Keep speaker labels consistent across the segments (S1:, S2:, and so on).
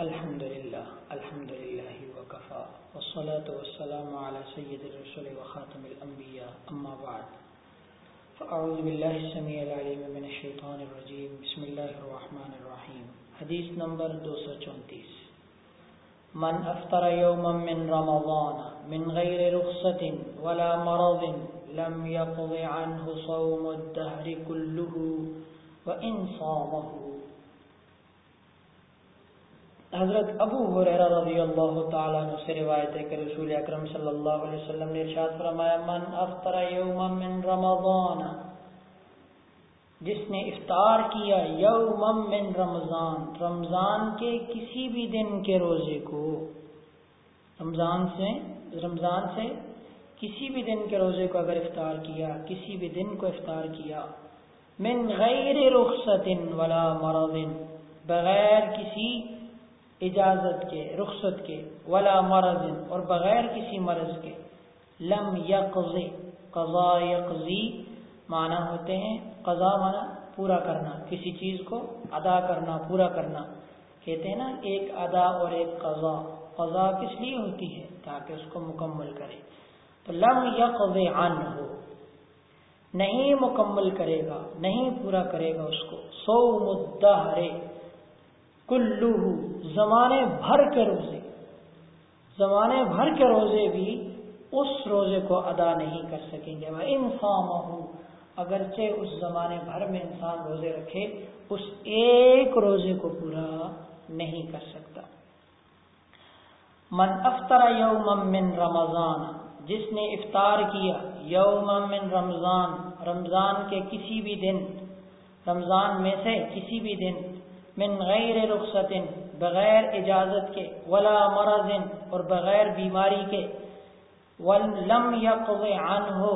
S1: الحمد لله الحمد لله وكفى والصلاة والسلام على سيد الرسل وخاتم الأنبياء أما بعد. فأعوذ بالله السميع العليم من الشيطان الرجيم بسم الله الرحمن الرحيم حديث نمبر 234 من أفطر يوما من رمضان من غير رخصة ولا مرض لم يقض عنه صوم الدهر كله وإن صامه حضرت ابو حریرہ رضی اللہ تعالیٰ عنہ سے روایت ہے کہ رسول اکرم صلی اللہ علیہ وسلم نے ارشاد فرمایا، من افطر یوما من رمضان جس نے افطار کیا یوما من رمضان رمضان کے کسی بھی دن کے روزے کو، رمضان سے رمضان سے کسی بھی دن کے روزے کو اگر افطار کیا، کسی بھی دن کو افطار کیا، من غیر رخصت ولا مرض، بغیر کسی اجازت کے، رخصت کے، ولا مرض اور بغیر کسی مرض کے، لم یقض قضا یقضی معنی ہوتے ہیں، قضا معنی پورا کرنا، کسی چیز کو ادا کرنا، پورا کرنا۔ کہتے ہیں نا، ایک ادا اور ایک قضا قضا کس لیے ہوتی ہے؟ تاکہ اس کو مکمل کرے۔ تو لم یقض عن ہو نہیں مکمل کرے گا، نہیں پورا کرے گا اس کو۔ سو مدہرے کلو زمانے بھر کے روزے۔ زمانے بھر کے روزے بھی اس روزے کو ادا نہیں کر سکیں گے۔ وہ انسان ہوں اگرچہ اس زمانے بھر میں انسان روزے رکھے، اس ایک روزے کو پورا نہیں کر سکتا۔ من افطر یوم من رمضان، جس نے افطار کیا یوم من رمضان رمضان کے کسی بھی دن، رمضان میں سے کسی بھی دن من غیر رخصت بغیر اجازت کے، ولا مرض اور بغیر بیماری کے۔ ولم یقض عنہ،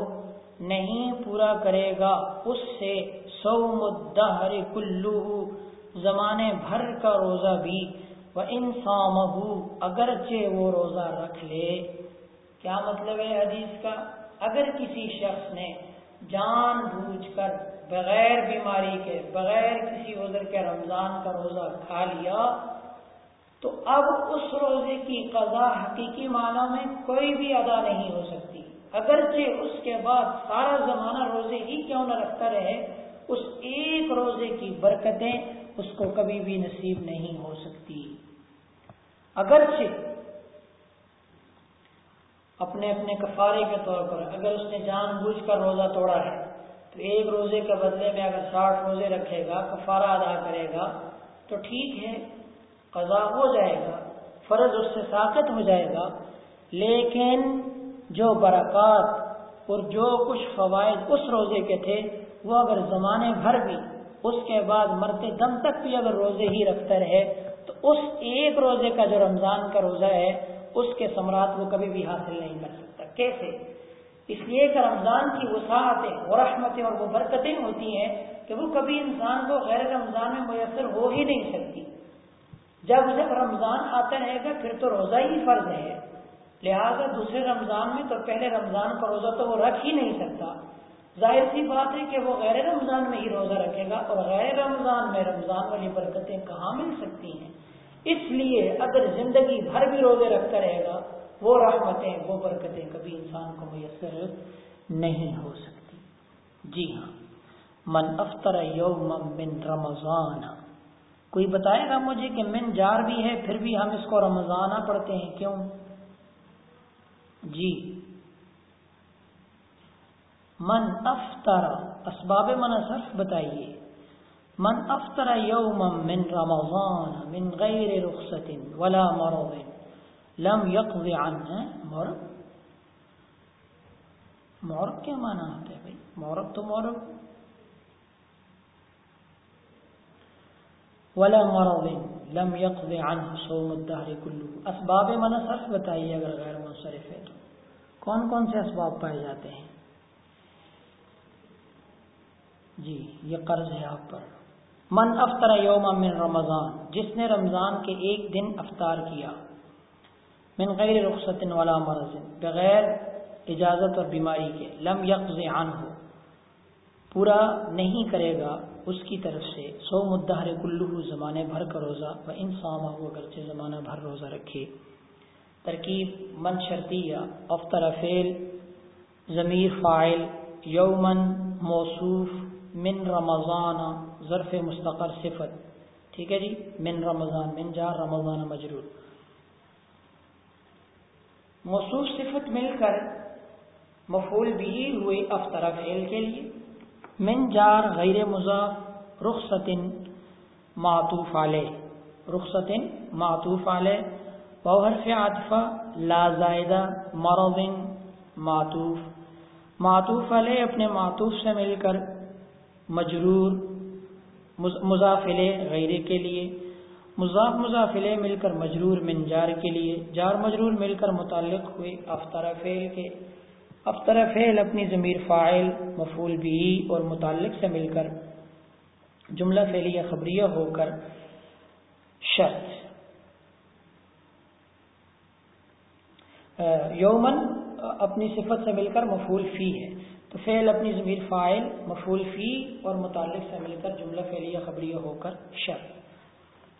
S1: نہیں پورا کرے گا اس سے سوم الدہر کلو زمانے بھر کا روزہ بھی۔ وہ انسام اگرچہ وہ روزہ رکھ لے۔ کیا مطلب ہے حدیث کا؟ اگر کسی شخص نے جان بوجھ کر بغیر بیماری کے، بغیر کسی عذر کے رمضان کا روزہ کھا لیا، تو اب اس روزے کی قضا حقیقی معنوں میں کوئی بھی ادا نہیں ہو سکتی۔ اگرچہ اس کے بعد سارا زمانہ روزے ہی کیوں نہ رکھتا رہے، اس ایک روزے کی برکتیں اس کو کبھی بھی نصیب نہیں ہو سکتی۔ اگرچہ اپنے اپنے کفارے کے طور پر اگر اس نے جان بوجھ کر روزہ توڑا ہے ایک روزے کے بدلے میں اگر ساٹھ روزے رکھے گا، کفارہ ادا کرے گا، تو ٹھیک ہے، قضا ہو جائے گا، فرض اس سے ساقت ہو جائے گا، لیکن جو برکات اور جو کچھ فوائد اس روزے کے تھے، وہ اگر زمانے بھر بھی اس کے بعد مرتے دم تک بھی اگر روزے ہی رکھتا رہے، تو اس ایک روزے کا جو رمضان کا روزہ ہے، اس کے ثمرات وہ کبھی بھی حاصل نہیں کر سکتا۔ کیسے؟ اس لیے کہ رمضان کی وسعتیں اور رحمتیں اور وہ برکتیں ہوتی ہیں کہ وہ کبھی انسان کو غیر رمضان میں میسر ہو ہی نہیں سکتی۔ جب جب رمضان آتا رہے گا، پھر تو روزہ ہی فرض ہے۔ لہذا دوسرے رمضان میں تو پہلے رمضان کا روزہ تو وہ رکھ ہی نہیں سکتا۔ ظاہر سی بات ہے کہ وہ غیر رمضان میں ہی روزہ رکھے گا اور غیر رمضان میں رمضان والی برکتیں کہاں مل سکتی ہیں؟ اس لیے اگر زندگی بھر بھی روزے رکھتا رہے گا وہ رحمتیں، وہ برکتیں کبھی انسان کو میسر نہیں ہو سکتی۔ جی ہاں۔ من افطر یوم من رمضان۔ کوئی بتائے گا مجھے کہ من جار بھی ہے، پھر بھی ہم اس کو رمضانہ پڑھتے ہیں؟ کیوں؟ جی۔ من افطر، اسباب من صرف بتائیے۔ من افطر یوم من رمضان، من غیر رخصت ولا مرض۔ لم یقض عنہ مورب. مورب کیا معنی ہوتا ہے بھائی؟ مورب تو مورب. ولا مرض لم يقض عنه صوم الدهر كله. اسباب من صرف بتائیے اگر غیر منصرف ہے تو. کون کون سے اسباب پائے جاتے ہیں؟ جی یہ قرض ہے آپ پر. من افطر یوم من رمضان، جس نے رمضان کے ایک دن افطار کیا من غیر رخصت ولا مرض، بغیر اجازت اور بیماری کے، لم یقض عنہ۔ پورا نہیں کرے گا اس کی طرف سے۔ سو مدہر کلو زمانے بھر کا روزہ۔ و ان سامہ اگرچہ زمانہ بھر روزہ رکھے۔ ترکیب من شرطیہ افطر فیل ضمیر فائل یومن موصوف، من رمضان، ظرف مستقر صفت۔ ٹھیک ہے جی؟ من رمضان، من جار رمضان مجرور۔ موصوف صفت مل کر مفول بھی ہوئے افطر فیل کے لیے۔ من جار غیر مضاف رخصت معطوف علیہ۔ رخصت معطوف علیہ۔ حرف عاطفہ، لا زائدہ مرض معطوف۔ معطوف علیہ اپنے معطوف سے مل کر مجرور مضافلے غیرے کے لیے۔ مضاف مضافلے مل کر مجرور من جار کے لیے، جار مجرور مل کر متعلق ہوئے افطار فعل کے۔ افطر فعل اپنی ضمیر فائل مفول بھی اور متعلق سے مل کر جملہ فعلیہ خبریہ ہو کر شرط۔ یومن اپنی صفت سے مل کر مفول فی ہے۔ تو فعل اپنی ضمیر فائل مفول فی اور متعلق سے مل کر جملہ فعلیہ خبریہ ہو کر شر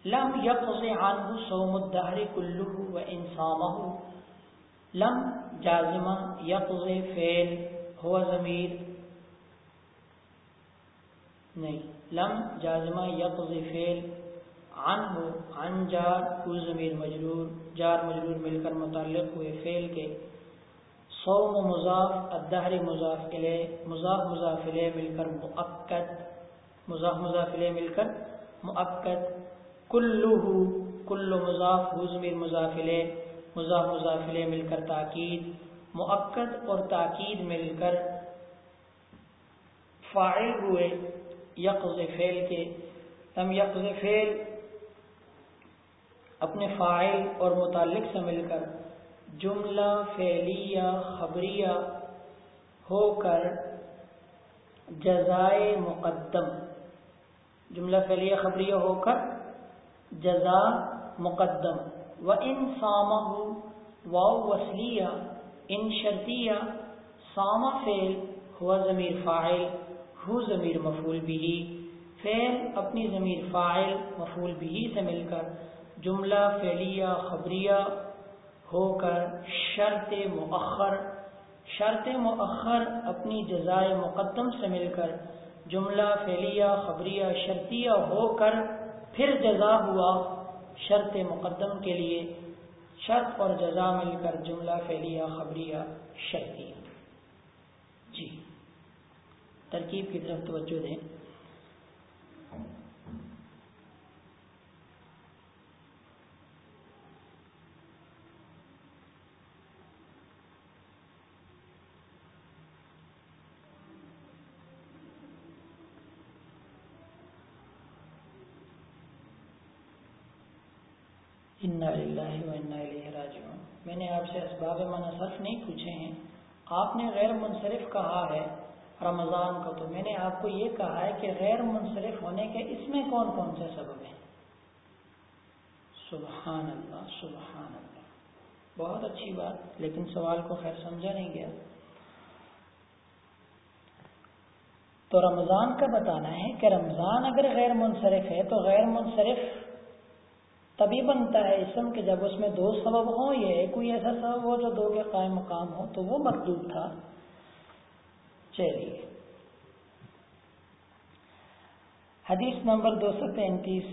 S1: لم یقض عنہ صوم الدہر کلہ و انسامہ لم جازمہ یقض فعل ہوا ضمیر نہیں. لم جازمہ یقض فعل عن ہو عن جار کو ضمیر مجرور، جار مجرور مل کر متعلق ہوئے فعل کے. صوم مضاف الدہر مضاف علیہ مضاف مضاف علیہ مل کر مؤکد، مضاف مضاف علیہ مل کر مؤکد. کلہ کل مضاف ہو ضمیر مضاف علیہ مل کر تاکید، مؤکد اور تاکید مل کر فاعل ہوئے یقض فعل کے۔ تم یقض فعل اپنے فائل اور متعلق سے مل کر جملہ فعلیہ، خبریہ ہو کر جزائے مقدم۔ جملہ فعلیہ، خبریہ ہو کر جزا مقدم۔ و ان سامہ واؤ وسلیہ ان شرطیہ سامہ فعل ہوا ضمیر فائل ہو ضمیر مفول بھی فعل اپنی ضمیر فائل مفول بھی سے مل کر، جملہ فعلیہ، خبریہ ہو کر، شرط مؤخر۔ شرط مؤخر اپنی جزائے مقدم سے مل کر، جملہ فعلیہ، خبریہ، شرطیہ ہو کر پھر جزا ہوا شرط مقدم کے لیے، شرط اور جزا مل کر جملہ فعلیہ، خبریہ شرطیہ جی۔ ترکیب کی طرف توجہ دیں۔ راجعون۔ میں نے آپ سے اسباب منع صرف نہیں پوچھے ہیں۔ آپ نے غیر منصرف کہا ہے رمضان کو، تو میں نے آپ کو یہ کہا ہے کہ غیر منصرف ہونے کے اس میں کون کون سے سبب ہیں؟ سبحان اللہ سبحان اللہ۔ بہت اچھی بات، لیکن سوال کو خیر سمجھا نہیں گیا۔ تو رمضان کا بتانا ہے کہ رمضان اگر غیر منصرف ہے، تو غیر منصرف تبھی بنتا ہے اسم کہ جب اس میں دو سبب ہوں یہ کوئی ایسا سبب ہو جو دو کے قائم مقام ہو، تو وہ مطلوب تھا چلیے۔ حدیث نمبر دو سو تینتیس۔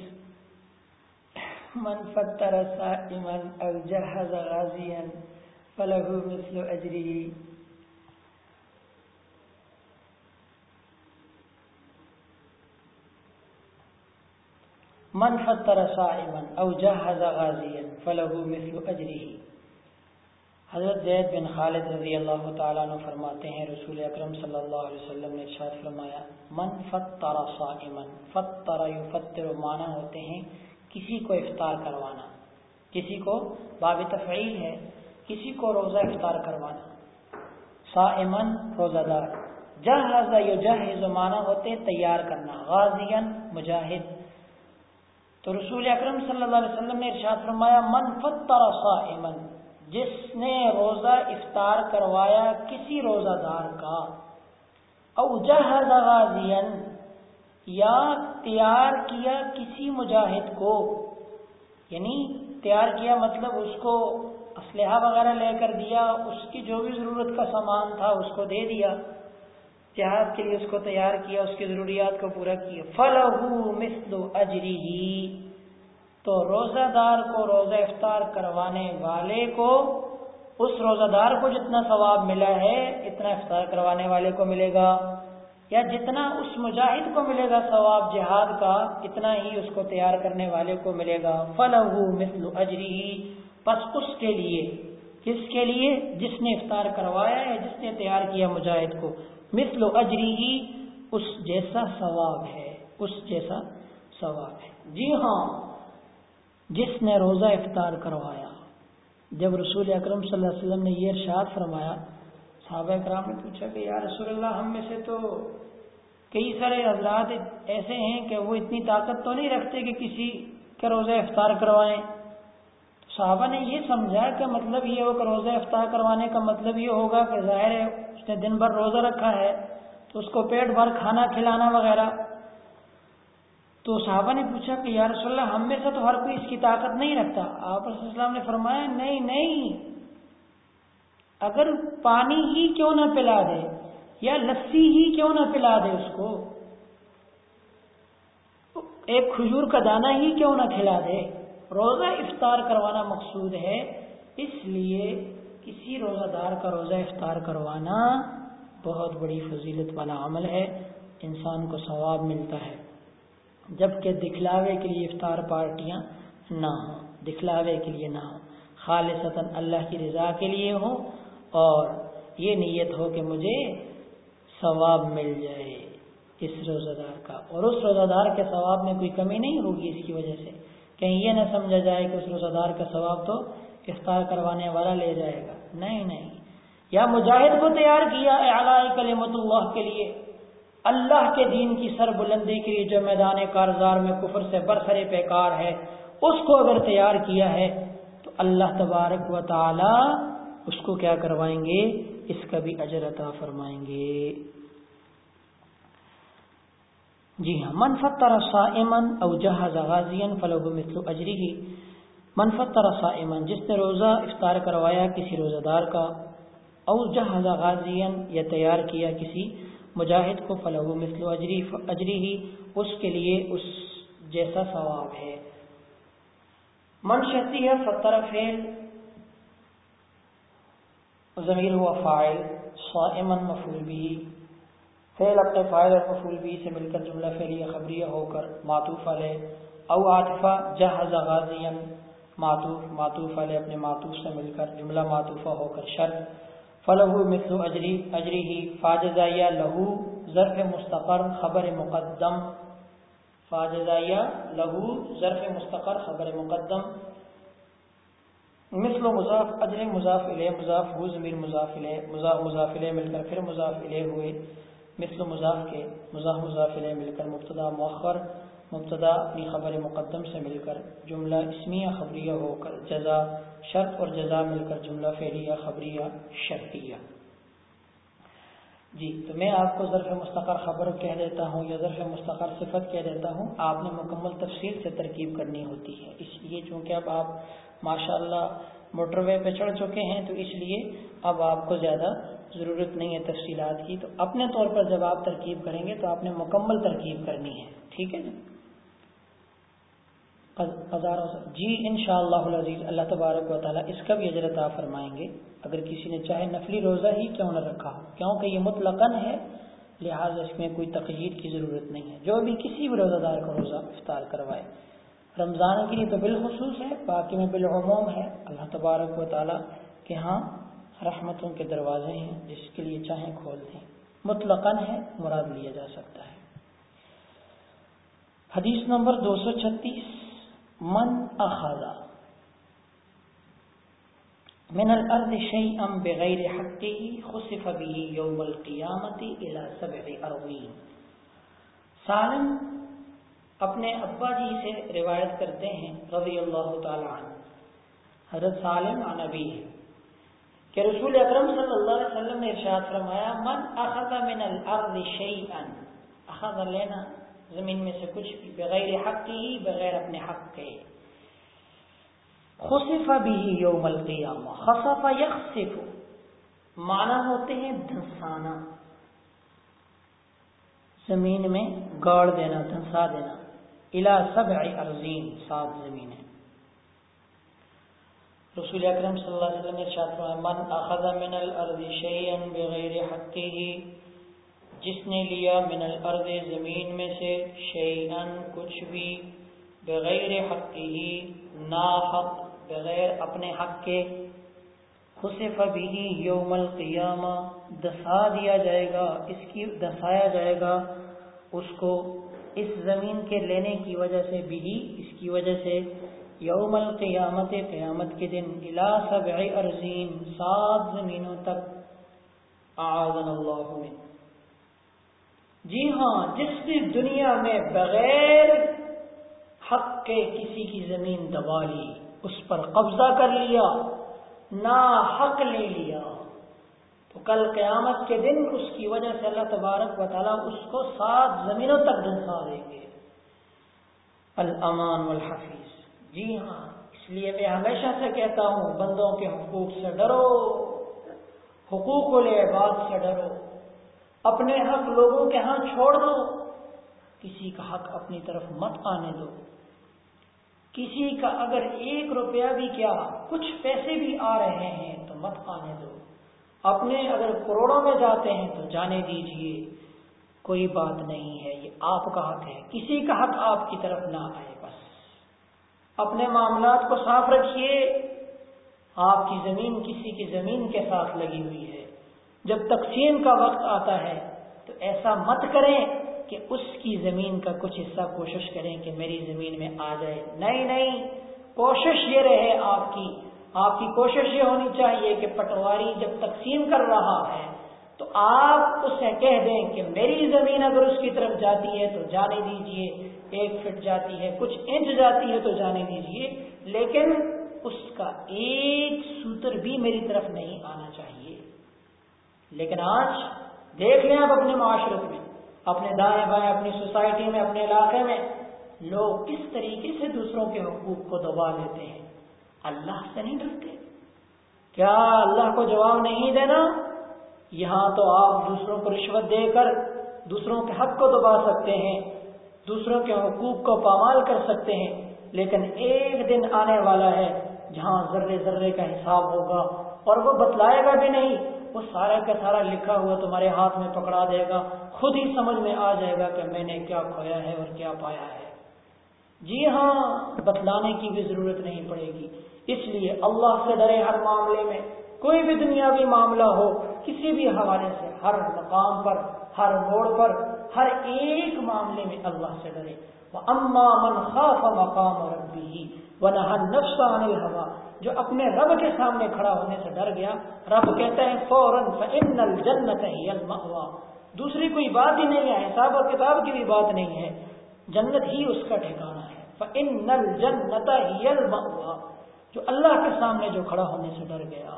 S1: من فتر سائمن او جہز غازیا فلہو مثل اجری من فطر صائما او جهز غازيا فله مثل اجره حضرت زید بن خالد رضی اللہ تعالیٰ عنہ فرماتے ہیں، رسول اکرم صلی اللہ علیہ وسلم نے ارشاد فرمایا، من فطر صائما، فطر یفطر معنی ہوتے ہیں کسی کو افطار کروانا۔ کسی کو باب تفعیل ہے، کسی کو روزہ افطار کروانا۔ صائمن روزہ دار۔ جہاز یجہز معنی ہوتے تیار کرنا، غازیا، مجاہد۔ تو رسول اکرم صلی اللہ علیہ وسلم نے ارشاد فرمایا، من فطر صائمن جس نے روزہ افطار کروایا کسی روزہ دار کا، او جہاز غازین یا تیار کیا کسی مجاہد کو یعنی تیار کیا مطلب اس کو اسلحہ وغیرہ لے کر دیا، اس کی جو بھی ضرورت کا سامان تھا اس کو دے دیا۔ جہاد کے لیے اس کو تیار کیا، اس کی ضروریات کو پورا کیا۔ فل مثل اجری ہی تو روزہ دار کو روزہ افطار کروانے والے کو، اس روزہ دار کو جتنا ثواب ملا ہے، اتنا افطار کروانے والے کو ملے گا۔ یا جتنا اس مجاہد کو ملے گا ثواب جہاد کا، اتنا ہی اس کو تیار کرنے والے کو ملے گا۔ فل مثل اجری ہی بس اس کے لیے، کس کے لیے؟ جس نے افطار کروایا ہے جس نے تیار کیا مجاہد کو۔ مثل اجری ہی اس جیسا ثواب ہے، اس جیسا ثواب ہے۔ جی ہاں جس نے روزہ افطار کروایا، جب رسول اکرم صلی اللہ علیہ وسلم نے یہ ارشاد فرمایا، صحابہ اکرام نے پوچھا کہ یا رسول اللہ، ہم میں سے تو کئی سارے حضرات ایسے ہیں کہ وہ اتنی طاقت تو نہیں رکھتے کہ کسی کا روزہ افطار کروائیں۔ صحابہ نے یہ سمجھا کہ مطلب یہ ہو کہ روزہ افطار کروانے کا مطلب یہ ہوگا کہ ظاہر ہے اس نے دن بھر روزہ رکھا ہے تو اس کو پیٹ بھر کھانا کھلانا وغیرہ۔ تو صحابہ نے پوچھا کہ یا رسول اللہ، ہم میں سے تو ہر کوئی اس کی طاقت نہیں رکھتا۔ آپ السلام نے فرمایا، نہیں نہیں۔ اگر پانی ہی کیوں نہ پلا دے یا لسی ہی کیوں نہ پلا دے اس کو، ایک کھجور کا دانہ ہی کیوں نہ کھلا دے؟ روزہ افطار کروانا مقصود ہے، اس لیے کسی روزہ دار کا روزہ افطار کروانا بہت بڑی فضیلت والا عمل ہے، انسان کو ثواب ملتا ہے۔ جبکہ دکھلاوے کے لیے افطار پارٹیاں نہ ہوں، دکھلاوے کے لیے نہ ہوں۔ خالصتاً اللہ کی رضا کے لیے ہو اور یہ نیت ہو کہ مجھے ثواب مل جائے اس روزہ دار کا۔ اور اس روزہ دار کے ثواب میں کوئی کمی نہیں ہوگی اس کی وجہ سے۔ کہیں یہ نہ سمجھا جائے کہ اس روزہ دار کا ثواب تو افطار کروانے والا لے جائے گا۔ نہیں نہیں۔ یا مجاہد کو تیار کیا اعلی کلمت اللہ کے لیے۔ اللہ کے دین کی سر بلندی کے لیے جو میدان کارزار میں کفر سے برسر پیکار ہے، اس کو اگر تیار کیا ہے، تو اللہ تبارک و تعالی اس کو کیا کروائیں گے؟ اس کا بھی اجر عطا فرمائیں گے۔ جی ہاں منفت ترسا امن او جہاز غازین فلوب مثل اجری ہی منفت ترسا امن جس نے روزہ افطار کروایا کسی روزہ دار کا، او جہاز غازین یا تیار کیا کسی مجاہد کو فلو مثل اجری اجری ہی اس کے لیے اس جیسا ثواب ہے۔ منشتی ہے فتر فیل ضمیر ہوا فائل سا صائمن مفول بھی۔ فعل اپنے فائل اور مفول بھی سے مل کر جملہ فعلیہ خبریہ ہو کر معطوف علیہ، او عاطفہ جہز غازین معطوف معطوف علیہ اپنے معطوف سے مل کر جملہ معطوفہ ہو کر شرط فلح مثل اجری اجری ہی فاجزائیہ لہو ظرف مستقر خبر مقدم، فاجزائیہ لہو ظرف مستقر خبر مقدم، مثل و مضاف، اجر مضاف علیہ مضاف ہو، ضمیر مضاف علیہ مضاف مضاف علیہ مل کر پھر مضاف علیہ ہوئے۔ مثل مضاف کے، مضاف مضاف علیہ مل کر مبتدا مؤخر، مبتدا اپنی خبر مقدم سے مل کر جملہ اسمیہ خبریہ ہو کر جزا شرط اور جزا مل کر جملہ فعلیہ خبریہ شرطیہ۔ جی تو میں آپ کو ظرف مستقر خبر کہہ دیتا ہوں یا ظرف مستقر صفت کہہ دیتا ہوں، آپ نے مکمل تفصیل سے ترکیب کرنی ہوتی ہے۔ اس لیے چونکہ اب آپ ماشاء اللہ موٹر وے پہ چڑھ چکے ہیں، تو اس لیے اب آپ کو زیادہ ضرورت نہیں ہے تفصیلات کی، تو اپنے طور پر جب آپ ترکیب کریں گے تو آپ نے مکمل ترکیب کرنی ہے، ٹھیک ہے جی ہزاروں جی ان شاء اللہ اللہ تبارک و تعالیٰ اس کا بھی اجرت فرمائیں گے۔ اگر کسی نے چاہے نفلی روزہ ہی کیوں نہ رکھا ہو کیونکہ یہ مطلقاً ہے، لہٰذا اس میں کوئی تقریر کی ضرورت نہیں ہے۔ جو بھی کسی بھی روزہ دار کو روزہ افطار کروائے۔ رمضان کے لیے تو بالخصوص ہے، باقی میں بالعموم ہے۔ اللہ تبارک و تعالیٰ کہ ہاں رحمتوں کے دروازے ہیں جس کے لیے چاہیں کھول دیں۔ مطلقاً ہے، مراد لیا جا سکتا ہے۔ حدیث نمبر دو سو چھتیس۔ من اخذا من الارض شيئا بغیر حقه خسف به يوم القيامه الى سبع ارضين سالم اپنے ابا جی سے روایت کرتے ہیں، رضی اللہ تعالی عنہ۔ حضرت سالم عنبی ہے کہ رسول اکرم صلی اللہ علیہ وسلم نے ارشاد فرمایا، من اخذ من الارض شیئا. اخذ لینا زمین میں سے کچھ بھی، بغیر حق کی بغیر اپنے حق کے۔ خصف بھی یوم القیامہ خصف یخصف معنی ہوتے ہیں دھنسانا۔ زمین میں گاڑ دینا، دھنسا دینا۔ الا سبع ارزین سات زمینیں۔ رسول اکرم صلی اللہ علیہ وسلم نے ارشاد فرمایا، من اخذ من الارض شیئا بغیر حقه، جس نے لیا من الارض زمین میں سے شیئا کچھ بھی بغیر حقه ناحق بغیر اپنے حق کے خصف بھی یوم القیامہ، دسا دیا جائے گا، اس کی دسایا جائے گا، اس کو اس زمین کے لینے کی وجہ سے بھی اس کی وجہ سے یوم القیامت، قیامت کے دن الا سبع ارزین سات زمینوں تک آذن اللہ من جی ہاں جس نے دنیا میں بغیر حق کے کسی کی زمین دبا لی، اس پر قبضہ کر لیا نا حق لے لیا، تو کل قیامت کے دن اس کی وجہ سے اللہ تبارک و تعالیٰ اس کو سات زمینوں تک دنسا دیں گے۔ الامان والحفیظ۔ جی ہاں اس لیے میں ہمیشہ سے کہتا ہوں، بندوں کے حقوق سے ڈرو، حقوق العباد سے ڈرو، اپنے حق لوگوں کے ہاں چھوڑ دو، کسی کا حق اپنی طرف مت آنے دو۔ کسی کا اگر ایک روپیہ بھی کیا، کچھ پیسے بھی آ رہے ہیں، تو مت آنے دو۔ اپنے اگر کروڑوں میں جاتے ہیں، تو جانے دیجیے۔ کوئی بات نہیں ہے، یہ آپ کا حق ہے، کسی کا حق آپ کی طرف نہ آئے۔ اپنے معاملات کو صاف رکھیے۔ آپ کی زمین کسی کی زمین کے ساتھ لگی ہوئی ہے۔ جب تقسیم کا وقت آتا ہے، تو ایسا مت کریں کہ اس کی زمین کا کچھ حصہ کوشش کریں کہ میری زمین میں آ جائے۔ نہیں نہیں، کوشش یہ رہے آپ کی۔ آپ کی کوشش یہ ہونی چاہیے کہ پٹواری جب تقسیم کر رہا ہے، تو آپ اسے کہہ دیں کہ میری زمین اگر اس کی طرف جاتی ہے تو جانے دیجیے۔ ایک فٹ جاتی ہے، کچھ انچ جاتی ہے تو جانے دیجیے، لیکن اس کا ایک سوتر بھی میری طرف نہیں آنا چاہیے۔ لیکن آج دیکھ لیں آپ اپنے معاشرت میں، اپنے دائیں بائیں، اپنی سوسائٹی میں، اپنے علاقے میں، لوگ کس طریقے سے دوسروں کے حقوق کو دبا لیتے ہیں؟ اللہ سے نہیں ڈرتے۔ کیا اللہ کو جواب نہیں دینا؟ یہاں تو آپ دوسروں کو رشوت دے کر دوسروں کے حق کو دبا سکتے ہیں۔ دوسروں کے حقوق کو پامال کر سکتے ہیں، لیکن ایک دن آنے والا ہے جہاں ذرے ذرے کا حساب ہوگا اور وہ بتلائے گا بھی نہیں، وہ سارا کا سارا لکھا ہوا تمہارے ہاتھ میں پکڑا دے گا، خود ہی سمجھ میں آ جائے گا کہ میں نے کیا کھویا ہے اور کیا پایا ہے۔ جی ہاں بتلانے کی بھی ضرورت نہیں پڑے گی۔ اس لیے اللہ سے ڈرے ہر معاملے میں۔ کوئی بھی دنیاوی معاملہ ہو، کسی بھی حوالے سے، ہر مقام پر، ہر موڑ پر ہر ایک معاملے میں اللہ سے ڈرے۔ اما من خاف مقام اور ربی وہ نہ ہوا جو اپنے رب کے سامنے کھڑا ہونے سے ڈر گیا، رب کہتے ہیں فوراً جنت ہے دوسری کوئی بات ہی نہیں ہے، حساب و کتاب کی بھی بات نہیں ہے۔ جنت ہی اس کا ٹھکانا ہے۔ فإن فن نل جنت جو اللہ کے سامنے جو کھڑا ہونے سے ڈر گیا۔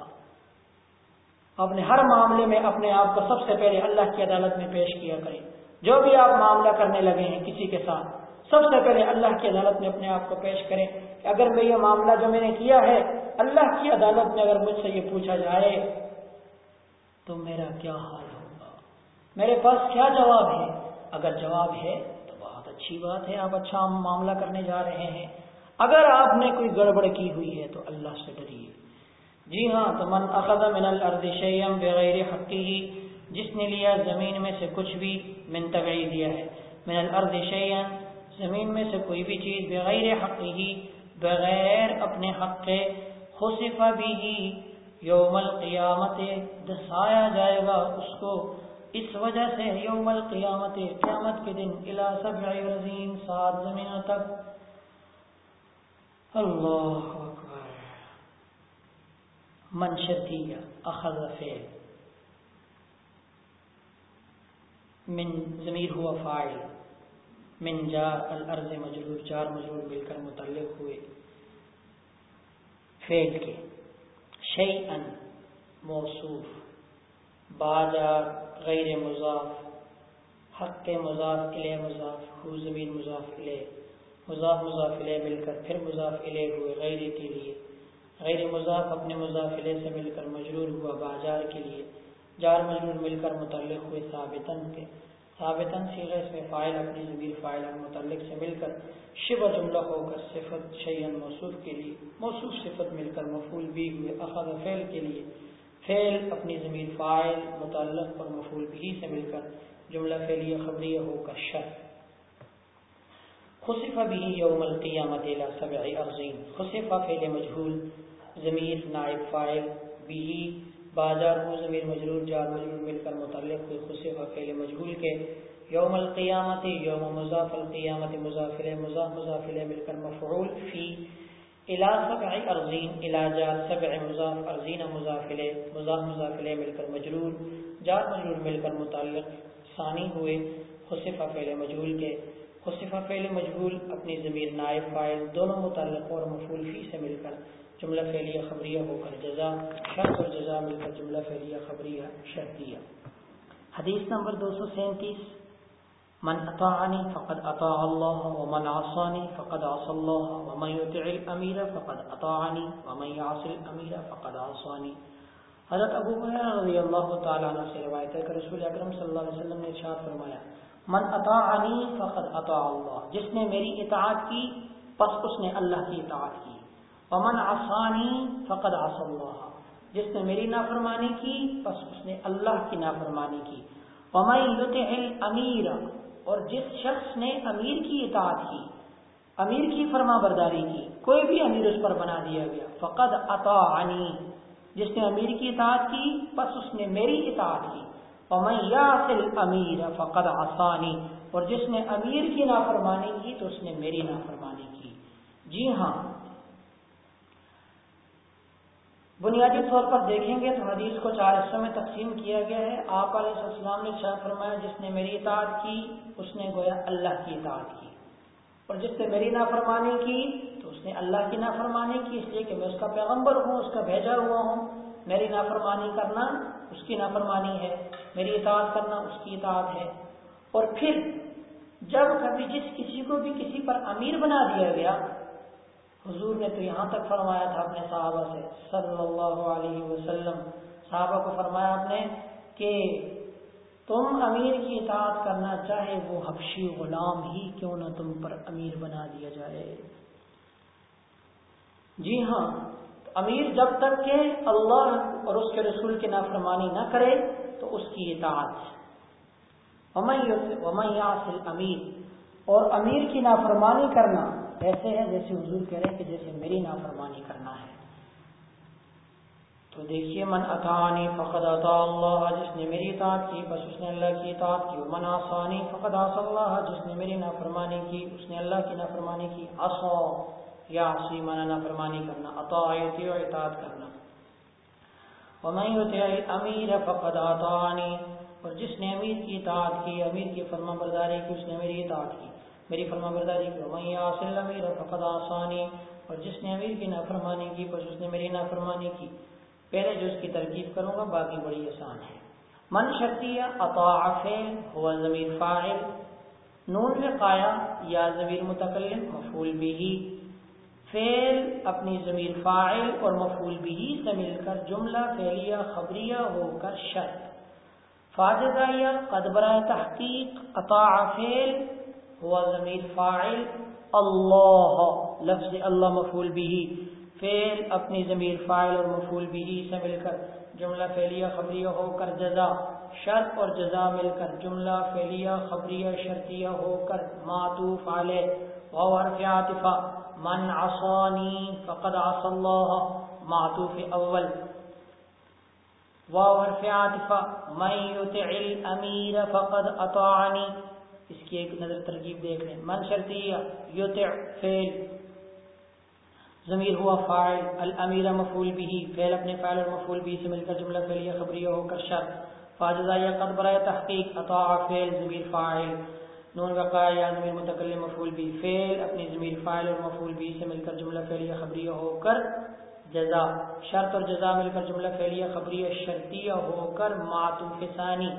S1: اپنے ہر معاملے میں اپنے آپ کو سب سے پہلے اللہ کی عدالت میں پیش کیا کریں جو بھی آپ معاملہ کرنے لگے ہیں کسی کے ساتھ، سب سے پہلے اللہ کی عدالت میں اپنے آپ کو پیش کریں کہ اگر میں یہ معاملہ جو میں نے کیا ہے، اللہ کی عدالت میں اگر مجھ سے یہ پوچھا جائے تو میرا کیا حال ہوگا؟ میرے پاس کیا جواب ہے؟ اگر جواب ہے تو بہت اچھی بات ہے، آپ اچھا معاملہ کرنے جا رہے ہیں۔ اگر آپ نے کوئی گڑبڑ کی ہوئی ہے تو اللہ سے ڈریے۔ جی ہاں تو من اخذ من الارض شیئم بغیر حقی جس نے لیا زمین میں سے کچھ بھی من تبعی دیا ہے۔ من الارض شیئن زمین میں سے کوئی بھی چیز بغیر حقی بغیر اپنے حق کے خصف بھی یوم القیامت دسایا جائے گا اس کو۔ اس وجہ سے یوم القیامت، قیامت کے دن، الى سبع رزین سات زمینوں تک۔ اللہ اکبر۔ منشدیہ اخذ فعل۔ من ضمیر ہوا فاعل، من جار الارض مجرور، جار مجرور مل کر متعلق ہوئے۔ فعل کے۔ شیئن موصوف۔ باجار غیر مضاف۔ حق مضاف علیہ مضاف۔ ہو، زمین مضاف علیہ مضاف مضاف علیہ مل کر پھر مضاف علیہ ہوئے غیر کے لیے۔ غیر مضاف اپنے مضاف علیہ سے مل کر مجرور ہوا باجار کے لیے۔ جار مجرور مل کر متعلق ہوئے ثابتن کے۔ ثابتن سیغ اس میں فائل اپنی ضمیر فائل اور متعلق سے مل کر شبہ جملہ ہو کر صفت شیئن موصوف کے لیے موصوف صفت مل کر مفول بھی ہوئے، اخذ فعل کے لیے۔ فعل اپنی ضمیر فائل، متعلق اور مفول بھی سے مل کر جملہ فعلیہ خبریہ ہو کر شرط خصف بھی یوم القیامت الى سبع ارضین۔ خصف فعل مجهول، ضمیر نائب فاعل بھی بازار ہو ضمیر مجرور جار مجرور، مل کر متعلق ہوئی خصف فعل مجهول کے یوم القیامت، یوم مضاف القیامت مضاف الیہ مضاف مضاف مل کر مفعول، فی الى سبع ارضین، الى جار سبع، مضاف ارضین مضاف مضاف مضاف مل کر مجرور جار مجرور، مل کر متعلق ثانی ہوئے خصف فعل مجهول کے۔ خصفہ فعل مجبول اپنی ضمیر نائب، فائل، دونوں متعلق اور مفول فی سے مل کر۔ جملہ فعلیہ خبریہ ہو کر جزا، شرط اور جزا مل کر جملہ فعلیہ خبریہ شرطیہ۔ حدیث نمبر دو سو سینتیس، من اطاعنی فقد اطاع اللہ ومن عصانی فقد عص اللہ ومن یطع الامیر فقد اطاعنی ومن یعص الامیر فقد عصانی. حضرت ابو رضی اللہ تعالیٰ عنہ سے روایت ہے کہ رسول اکرم صلی اللہ علیہ وسلم نے ارشاد فرمایا، من اطاعنی فقد اطاع اللہ، جس نے میری اطاعت کی، پس اس نے اللہ کی اطاعت کی۔ ومن عصانی فقد عص اللہ جس نے میری نافرمانی کی پس اس نے اللہ کی نافرمانی کی۔ ومن یطع اور جس شخص نے امیر کی اطاعت کی، امیر کی فرما برداری کی، کوئی بھی امیر اس پر بنا دیا گیا۔ فقد اطاعنی جس نے امیر کی اطاعت کی پس اس نے میری اطاعت کی۔ امیر فقد آسانی اور جس نے امیر کی نافرمانی کی، تو اس نے میری نافرمانی کی۔ جی ہاں بنیادی طور پر دیکھیں گے تو حدیث کو چار حصوں میں تقسیم کیا گیا ہے۔ آپ علیہ السلام نے شاہ فرمایا، جس نے میری اطاعت کی، اس نے گویا اللہ کی اطاعت کی۔ اور جس نے میری نافرمانی کی، تو اس نے اللہ کی نافرمانی کی، اس لیے کہ میں اس کا پیغمبر ہوں، اس کا بھیجا ہوا ہوں۔ میری نافرمانی کرنا اس کی نافرمانی ہے، میری اطاعت کرنا اس کی اطاعت ہے۔ اور پھر جب کبھی جس کسی کو بھی کسی پر امیر بنا دیا گیا حضور نے تو یہاں تک فرمایا تھا اپنے صحابہ سے، صلی اللہ علیہ وسلم۔ صحابہ کو فرمایا آپ نے کہ تم امیر کی اطاعت کرنا چاہے، وہ حبشی غلام ہی کیوں نہ تم پر امیر بنا دیا جائے۔ جی ہاں امیر جب تک کہ اللہ اور اس کے رسول کی نافرمانی نہ کرے تو اس کی اطاعت۔ یاسل امیر اور امیر کی نافرمانی کرنا ایسے ہے جیسے حضور کہہ رہے کہ جیسے میری نافرمانی کرنا ہے۔ تو دیکھیے، من اطانی فقد عطا اللہ، جس نے میری اطاعت کی، بس اس نے اللہ کی اطاعت کی۔ من آسانی فقد آس اللہ، جس نے میری نافرمانی کی، اس نے اللہ کی نافرمانی کی۔ آسو یا عصی مانا نافرمانی کرنا اطاعیتی و اطاعت کرنا۔ ومن امیر فقد اطاعنی اور جس نے امیر کی اطاعت کی، امیر کی فرما برداری کی، اس نے میری اطاعت کی۔ میری فرما برداری کی، ومن یعص الامیر فقد عصانی اور جس نے امیر کی نافرمانی کی بس اس نے میری نافرمانی کی، پہلے جو اس کی ترکیب کروں گا، باقی بڑی آسان ہے۔ من شرطیہ اطاع فعل هو ضمیر فاعل نون وقایا یا ضمیر متکلم، مفعول به فعل اپنی ضمیر فاعل اور مفعول بھی سے مل کر جملہ فعلیہ، خبریہ ہو کر شرط۔ فاجزائیہ قدبرہ تحقیق اطاع فعل ہوا ضمیر فاعل اللہ، لفظ اللہ مفعول بھی فعل اپنی ضمیر فاعل اور مفعول بھی سے مل کر جملہ فعلیہ، خبریہ ہو کر جزا، شرط اور جزا مل کر جملہ فعلیہ، خبریہ، شرطیہ ہو کر معطوف علیہ وحرف عاطفہ. من عصانی فقد عص اللہ. معطوف اول. واو حرف عاطفہ. من یطع الامیر فقد اطاعنی. اس کی ایک نظر ترکیب دیکھ لیں۔ من شرطیہ یطع فعل، ضمیر ہوا فاعل، الامیر مفعول به، فعل اپنے فاعل اور مفعول به سے مل کر جملہ فعلیہ خبریہ ہو کر شرط۔ فاجزائیہ قد برائے تحقیق، اطاع فعل، ضمیر فاعل۔ نون وقع یا ضمیر متکلم مفعول بھی فعل اپنی ضمیر فاعل اور مفعول بھی سے مل کر جملہ فعلیہ خبریہ ہو کر جزا۔ شرط اور جزا مل کر جملہ فعلیہ خبریہ شرطیہ ہو کر معطوف ثانی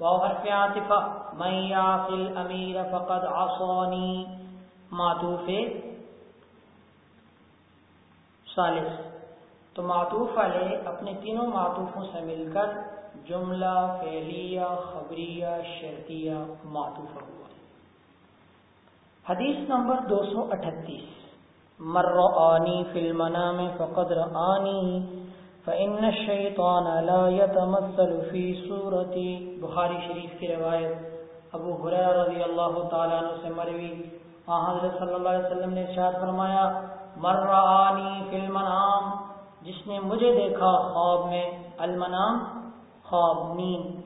S1: واو حرف عاطفہ من یعص الامیر فقد عصانی معطوف ثالث تو معطوف علیہ اپنے تینوں معطوفوں سے مل کر جملہ، فعلیہ، خبریہ، شرطیہ معطوفہ ہوا حدیث نمبر دو سو اٹھتیس. مر آنی فی المنام فقد رآنی فإن الشیطان لا يتمثل فی صورتی بخاری شریف کی روایت۔ ابو حریرہ رضی اللہ تعالیٰ عنہ سے مروی۔ آن حضرت صلی اللہ علیہ وسلم نے ارشاد فرمایا مر آنی فی المنام جس نے مجھے دیکھا، خواب میں المنام، خواب نیند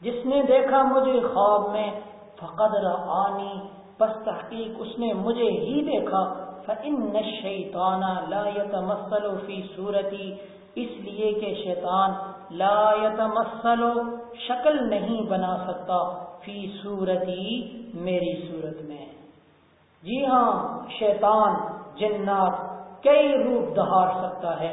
S1: جس نے دیکھا مجھے، خواب میں فقد رآنی۔ پس تحقیق اس نے مجھے ہی دیکھا۔ فَإِنَّ الشَّيْطَانَ لَا يَتَمَثَّلُ فِي صُورَتِي اس لیے کہ شیطان لا يتمثل شکل نہیں بنا سکتا فی صورتی میری صورت میں۔ جی ہاں شیطان جنات کئی روپ دہار سکتا ہے،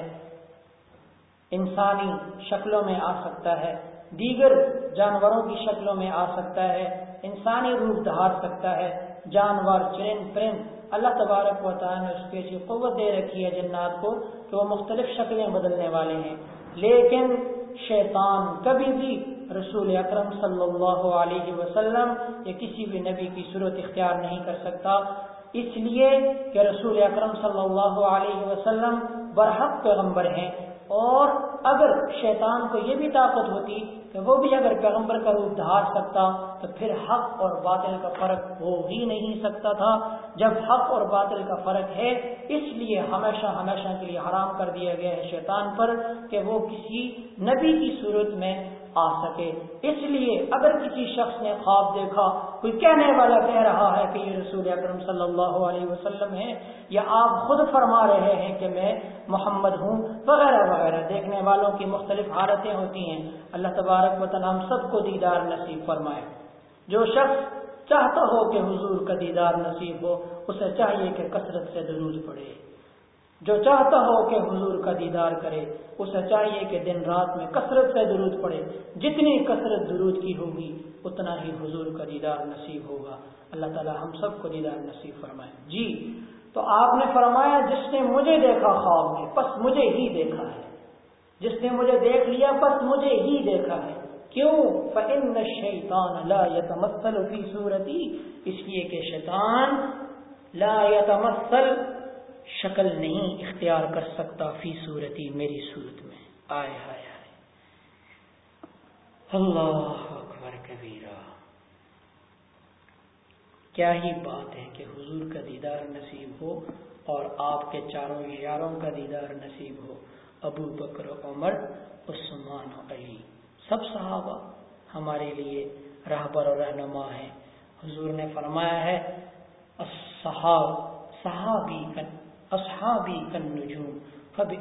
S1: انسانی شکلوں میں آ سکتا ہے، دیگر جانوروں کی شکلوں میں آ سکتا ہے، انسانی روپ دہار سکتا ہے، جانور چرند پرند اللہ تبارک و تعالیٰ نے اس کی ایسی قوت دے رکھی ہے جنات کو کہ وہ مختلف شکلیں بدلنے والے ہیں۔ لیکن شیطان کبھی بھی رسول اکرم صلی اللہ علیہ وسلم یا کسی بھی نبی کی صورت اختیار نہیں کر سکتا۔ اس لیے کہ رسول اکرم صلی اللہ علیہ وسلم برحق پیغمبر ہیں۔ اور اگر شیطان کو یہ بھی طاقت ہوتی کہ وہ بھی اگر پیغمبر کا روپ دھار سکتا تو پھر حق اور باطل کا فرق ہو ہی نہیں سکتا تھا۔ جب حق اور باطل کا فرق ہے، اس لیے ہمیشہ ہمیشہ کے لیے حرام کر دیا گیا ہے شیطان پر کہ وہ کسی نبی کی صورت میں آ سکے۔ اس لیے اگر کسی شخص نے خواب دیکھا، کوئی کہنے والا کہہ رہا ہے کہ یہ رسول اکرم صلی اللہ علیہ وسلم ہے یا آپ خود فرما رہے ہیں کہ میں محمد ہوں، وغیرہ وغیرہ، دیکھنے والوں کی مختلف حالتیں ہوتی ہیں۔ اللہ تبارک و تعالیٰ ہم سب کو دیدار نصیب فرمائے۔ جو شخص چاہتا ہو کہ حضور کا دیدار نصیب ہو، اسے چاہیے کہ کثرت سے درود پڑے جو چاہتا ہو کہ حضور کا دیدار کرے، اسے چاہیے کہ دن رات میں کثرت سے درود پڑے جتنی کثرت درود کی ہوگی، اتنا ہی حضور کا دیدار نصیب ہوگا۔ اللہ تعالی ہم سب کو دیدار نصیب فرمائے۔ جی تو آپ نے فرمایا، جس نے مجھے دیکھا خواب میں، پس مجھے ہی دیکھا ہے۔ جس نے مجھے دیکھ لیا، پس مجھے ہی دیکھا ہے۔ کیوں؟ فَإِنَّ الشَّيْطَانَ لَا يَتَمَثَّلُ فِي صُورَتِي اس لیے کہ شیطان لا يتمثل شکل نہیں اختیار کر سکتا فی صورتی میری صورت میں۔ آئے ہائے ہائے اللہ اکبر کبیرہ۔ کیا ہی بات ہے کہ حضور کا دیدار نصیب ہو اور آپ کے چاروں یاروں کا دیدار نصیب ہو۔ ابو بکر، عمر، عثمان و علی۔ سب صحابہ ہمارے لیے رہبر و رہنما ہیں۔ حضور نے فرمایا ہے صحاب صحابی اصحابی کن نجوم کب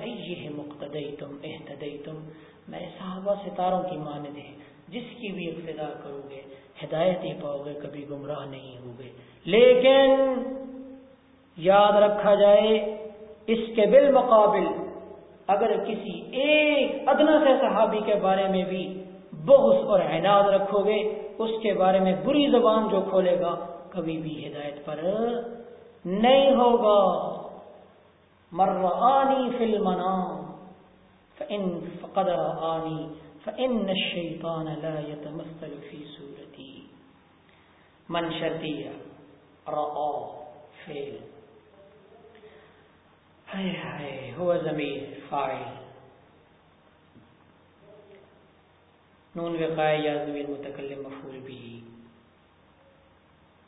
S1: مقتدی تم احتدئی تم میرے صحابہ ستاروں کی مانند ہیں جس کی بھی ابتدا کرو گے ہدایت ہی پاؤ گے، کبھی گمراہ نہیں ہوگے۔ لیکن یاد رکھا جائے، اس کے بالمقابل اگر کسی ایک ادنا سے صحابی کے بارے میں بھی بغض اور اعداد رکھو گے، اس کے بارے میں بری زبان جو کھولے گا، کبھی بھی ہدایت پر نہیں ہوگا۔ مرآنی فی المنام، فإن فقد رآنی فإن الشیطان لا يتمثل فی صورتی۔ من شرطیہ رآ فیل ہائے ہائے ہوا ضمیر فاعل۔ نون وقائے یا ضمیر متکلم مفعول بھی۔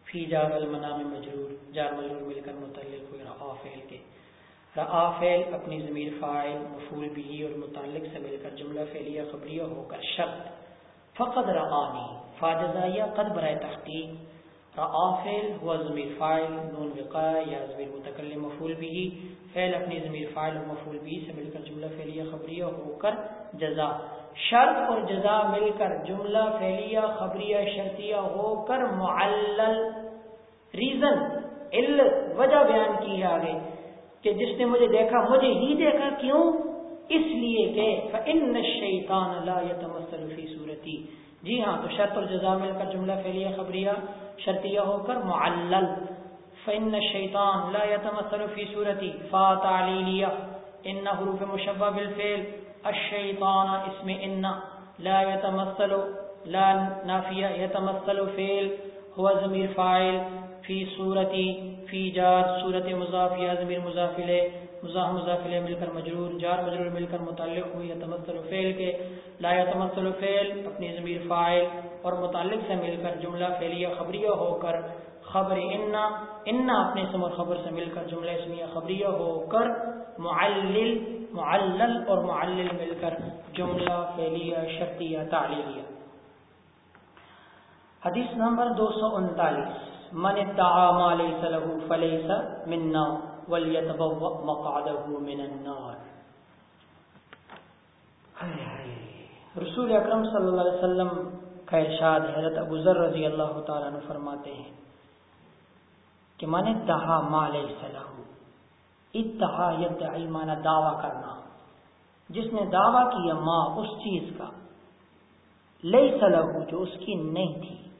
S1: فی جار المنام مجرور، جار مجرور مل کر متعلق ہوئے رآ فیل کے۔ رآفیل اپنی ضمیر فائل، مفول بھی اور متعلق سے مل کر جملہ فعلیہ خبریہ ہو کر شرط۔ فقد رآنی، فاجزائیہ قد برائے تحقیق۔ رآفیل ہوا ضمیر فائل، نون وقا یا ضمیر متکلم مفول بھی۔ فعل اپنی ضمیر فائل اور مفول بھی سے مل کر جملہ فعلیہ خبریہ ہو کر جزا۔ شرط اور جزا مل کر جملہ فعلیہ خبریہ شرطیہ ہو کر معلل ریزن، علت، وجہ بیان کی ہے آگے۔ کہ جس نے مجھے دیکھا، مجھے ہی دیکھا، کیوں؟ اس لیے کہ ان شیطان لا يتمثل فی صورتی جی ہاں تو شرط الجزا مل کر جملہ فعلیہ، خبریہ، شرطیہ ہو کر معلل۔ فن شیطان لا يتمثل فی صورتی فا تعلیلیہ ان حروف مشبہ بالفعل۔ الشیطان اسم ان لا يتمثل، لا نافیہ يتمثل فعل۔ هو ضمیر فاعل فی صورتی فی جار صورت مضاف، یا ضمیر مضافل مزاح مضافل مل کر مجرور، جار، مجرور مل کر متعلق ہوئی یا تمثل فعل کے، لا یا تمثل فعل، اپنی ضمیر فاعل اور متعلق سے مل کر جملہ فعلیہ خبریہ ہو کر خبر انا انا اپنے سم اور خبر سے مل کر جملہ اسمیہ خبریہ ہو کر معلل معلل اور معلل مل کر جملہ فعلیہ، شرطیہ تعلیلیہ حدیث نمبر دو سو انتالیس۔ من ادعا ما ليس له فليس منا وليتبوأ مقعده من النار. رسول اکرم صلی اللہ علیہ وسلم کا ارشاد حضرت ابو ذر رضی اللہ تعالیٰ عنہ فرماتے ہیں کہ من ادعا ما ليس له، ادعا مانا دعویٰ کرنا۔ جس نے دعویٰ کیا ما اس چیز کا لیس له جو اس کی نہیں تھی۔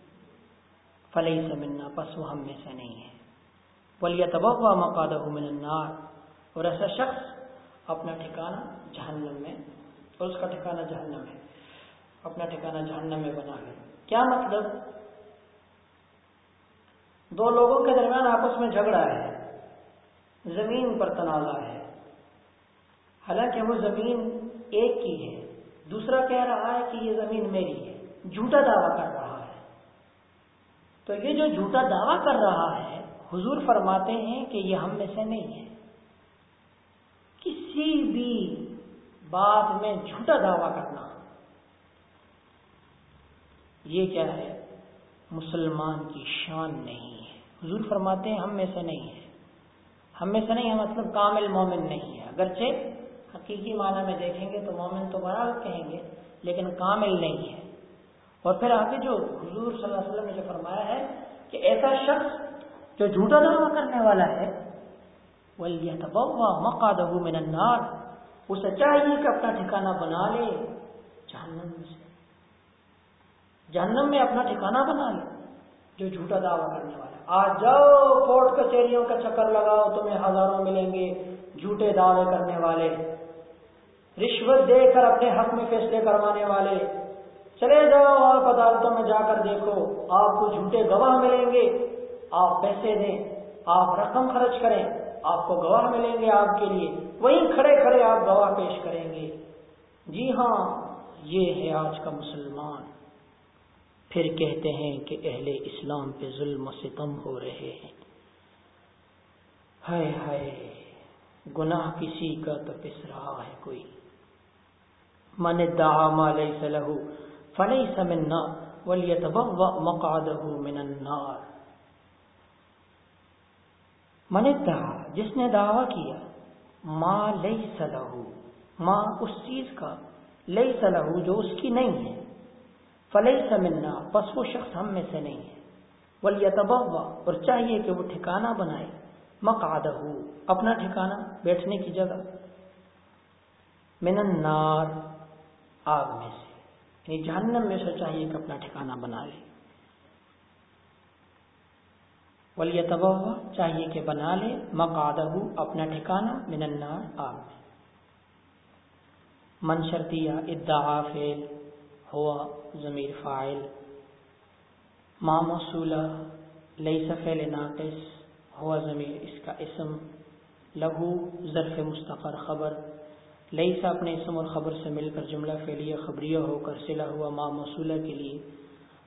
S1: فلئی سے ملنا پس وہ ہم میں سے نہیں ہے۔ ولی تبوا مقاد من النار۔ اور ایسا شخص اپنا ٹھکانہ جہنم میں، اور اس کا ٹھکانہ جہنم ہے۔ اپنا ٹھکانہ جہنم میں بنا لے کیا مطلب؟ دو لوگوں کے درمیان آپس میں جھگڑا ہے۔ زمین پر تنازع ہے۔ حالانکہ وہ زمین ایک کی ہے۔ دوسرا کہہ رہا ہے کہ یہ زمین میری ہے۔ جھوٹا دعویٰ کر رہا تو یہ جو جھوٹا دعویٰ کر رہا ہے، حضور فرماتے ہیں کہ یہ ہم میں سے نہیں ہے۔ کسی بھی بات میں جھوٹا دعویٰ کرنا۔ یہ کیا ہے؟ مسلمان کی شان نہیں ہے۔ حضور فرماتے ہیں ہم میں سے نہیں ہے۔ ہم میں سے نہیں ہے مطلب کامل مومن نہیں ہے۔ اگرچہ حقیقی معنی میں دیکھیں گے تو مومن تو بڑا کہیں گے، لیکن کامل نہیں ہے۔ اور پھر آگے جو حضور صلی اللہ علیہ وسلم نے جو فرمایا کہ ایسا شخص جو جھوٹا دعویٰ کرنے والا ہے مقادہ من النار، اسے چاہیے کہ اپنا ٹھکانہ بنا لے جہنم سے۔ جہنم میں اپنا ٹھکانہ بنا لے جو جھوٹا دعویٰ کرنے والا آج جاؤ کورٹ کچہریوں کا چکر لگاؤ، تمہیں ہزاروں ملیں گے جھوٹے دعوے کرنے والے۔ رشوت دے کر اپنے حق میں فیصلے کروانے والے۔ چلے جاؤ آپ عدالتوں میں جا کر دیکھو، آپ کو جھوٹے گواہ ملیں گے۔ آپ پیسے دیں، آپ رقم خرچ کریں، آپ کو گواہ ملیں گے آپ کے لیے۔ وہیں کھڑے کھڑے آپ گواہ پیش کریں گے۔ جی ہاں یہ ہے آج کا مسلمان۔ پھر کہتے ہیں کہ اہل اسلام پہ ظلم و ستم ہو رہے ہیں۔ ہائے ہائے، گناہ کسی کا تو پس رہا ہے کوئی۔ من دعا ما لیس لہو فلئی سمنا ولیت مقاد من النار۔ من دعا جس نے دعویٰ کیا ماں لئی سلح ماں اس چیز کا لئی سلح جو اس کی نہیں ہے۔ فلئی سمنا بس وہ شخص ہم میں سے نہیں ہے۔ ولیت اور چاہیے کہ وہ ٹھکانہ بنائے۔ مقاد اپنا ٹھکانہ بیٹھنے کی جگہ۔ من النار، آگ میں سے۔ یعنی جہنم میں سے چاہیے کہ اپنا ٹھکانہ بنا لے۔ ولی تبا چاہیے کہ بنا لے۔ مقادہ اپنا ٹھکانہ، من النار، آگ میں۔ من شرطیہ ادعا، فعل، ہوا ضمیر فائل ما موصولہ لئی سفیل ناقص، ہوا ضمیر اس کا اسم۔ لہو ظرف مستقر، خبر۔ لئی سا اپنے اسم اور خبر سے مل کر جملہ فعلیہ، خبریہ ہو کر سلا ہوا ماں موصولہ کے لیے۔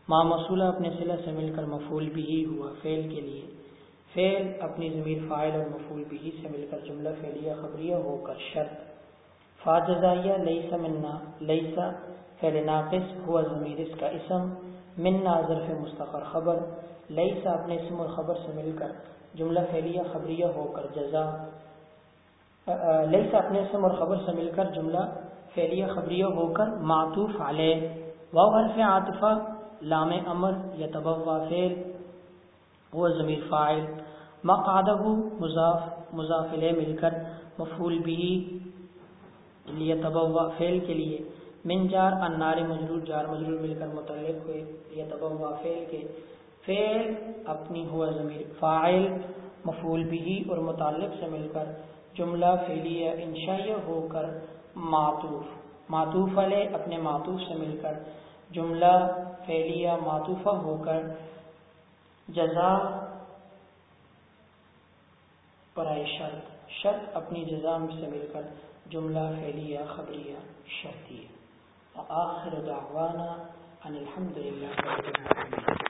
S1: ماں موصولہ اپنے سلا سے مل کر مفول بھی ہی ہوا، فعل کے لیے۔ فعل اپنی ضمیر فائل اور مفول بھی سے مل کر جملہ فعلیہ، خبریہ ہو کر شرط۔ فا جزائیہ لئی سا منا لئی سا فعل ناقص، ہوا ضمیر اس کا اسم۔ منا ظرف مستقر خبر۔ لئی سا اپنے اسم اور خبر سے مل کر جملہ فعلیہ، خبریہ ہو کر جزا۔ لئی اپنے اسم اور خبر سے مل کر جملہ فعلیہ خبریہ ہو کر معطوف علیہ و حرف عاطفہ، لام امر یا تبوا فعل و ضمیر فائل مقادہ مضاف مضافلے مل کر مفول بھی لیے تبوا فیل کے لیے. من جار، انار مجرور، جار مجرور مل کر متعلق ہوئے. لیے تبوا فیل کے فیل اپنی ہوا ضمیر فاعل مفول بھی اور متعلق سے مل کر جملہ فیلیہ انشائیہ ہو کر معطوف۔ معطوف علیہ اپنے معطوف سے مل کر جملہ فعلیہ معطوفہ ہو کر جزا برائے شرط۔ شرط اپنی جزا سے مل کر جملہ فعلیہ خبریہ شرطیہ وآخر دعوانا ان الحمد للہ